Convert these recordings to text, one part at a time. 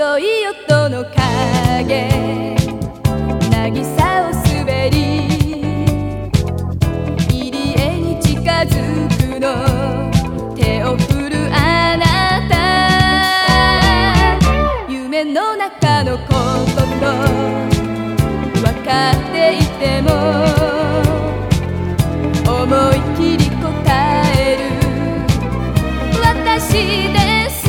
白い音のも思い切り答える。私です。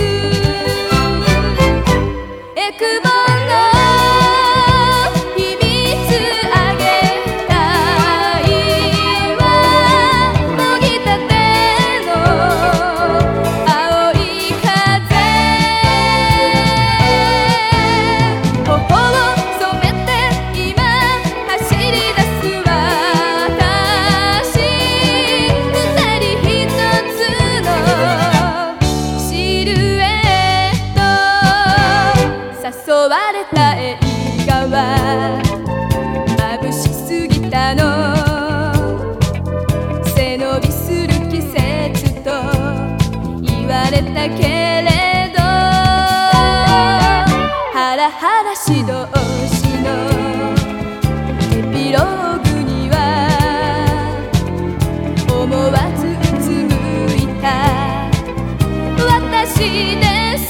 われた映画は眩しすぎたの。背伸びする季節と言われたけれどハラハラ指導士のエピローグには思わずうつむいた。私です